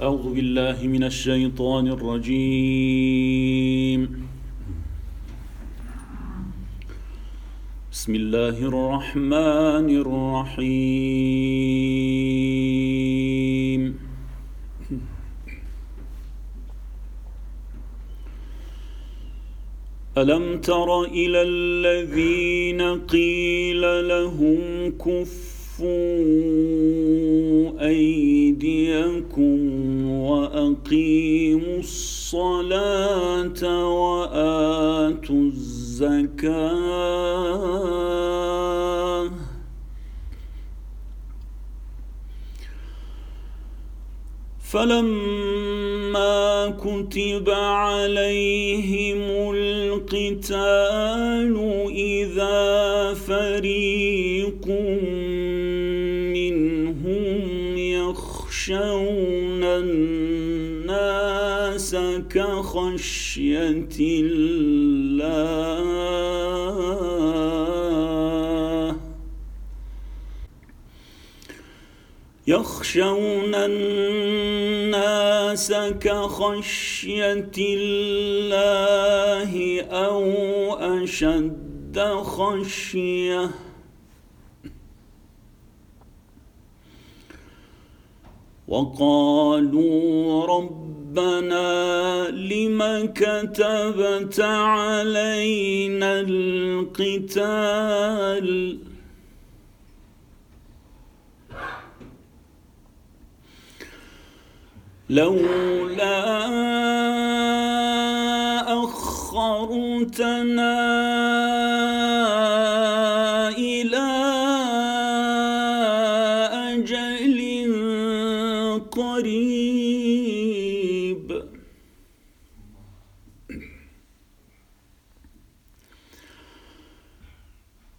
أعوذ بالله من الشيطان الرجيم. بسم الله الرحمن الرحيم. ألم تر إلى الذين قيل لهم كفوا أيديكم وأقيموا الصلاة وآتوا الزكاة. فلما كتب عليهم القتال إذا فريق منهم يخشون كخشية الله. يخشون الناس كخشية الله أو أشد خشية. وقالوا ربنا لم كتبت علينا القتال؟ لولا أخرتنا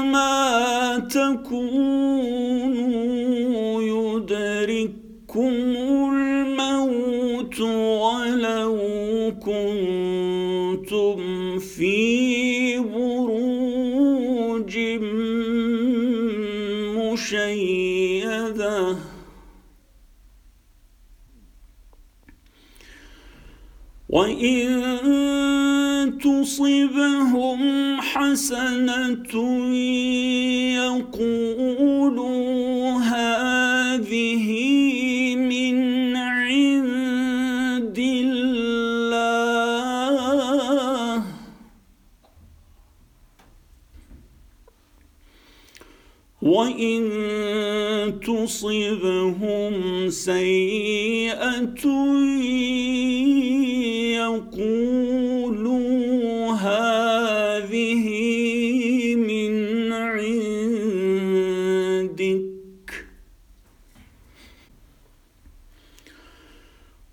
أينما تكونوا يدرككم الموت ولو كنتم في بروج مشيدة. وإن تصبهم حسنة يقولوا هذه من عند الله. وإن تصبهم سيئة يقولوا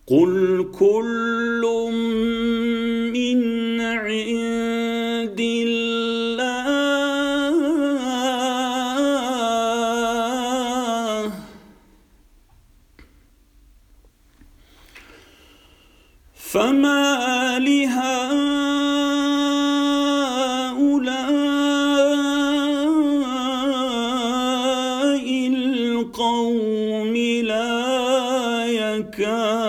قل كل من عند الله فما لهؤلاء القوم لا يكادون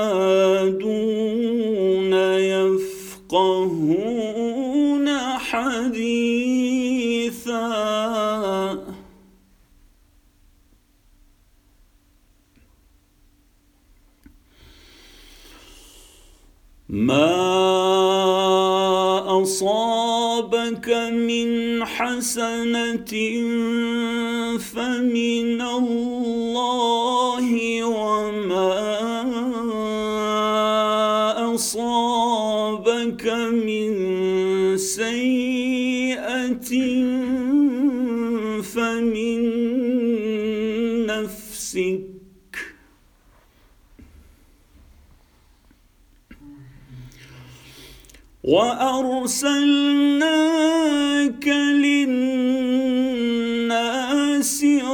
حديثا. ما أصابك من حسنة فمن الله. يصيبك من سيئة فمن نفسك. وأرسلناك للناس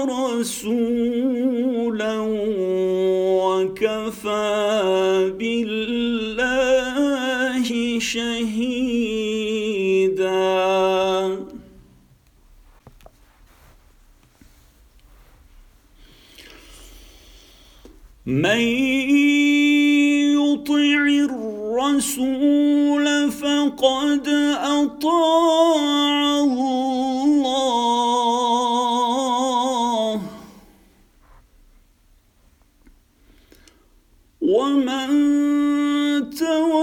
رسولا وكفى بالله. شهيدا. من يطع الرسول فقد أطاع الله. ومن تولى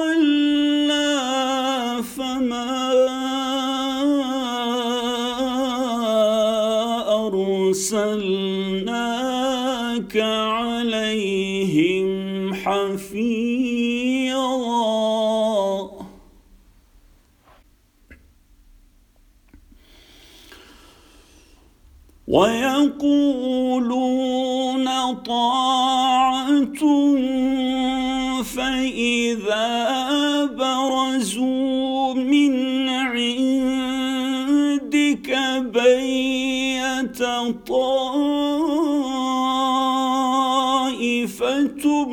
ارسلناك عليهم حفيظا. ويقولون طاعة فإذا برزوا من عندك بيت طائفة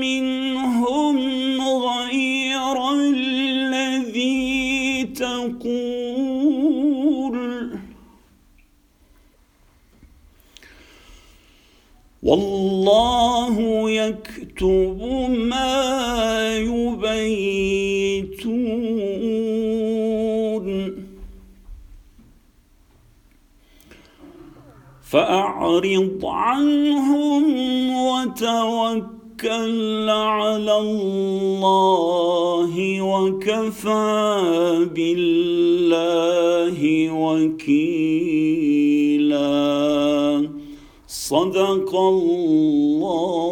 منهم غير الذي تقول والله يكتب ما فأعرض عنهم وتوكل على الله وكفى بالله وكيلا. صدق الله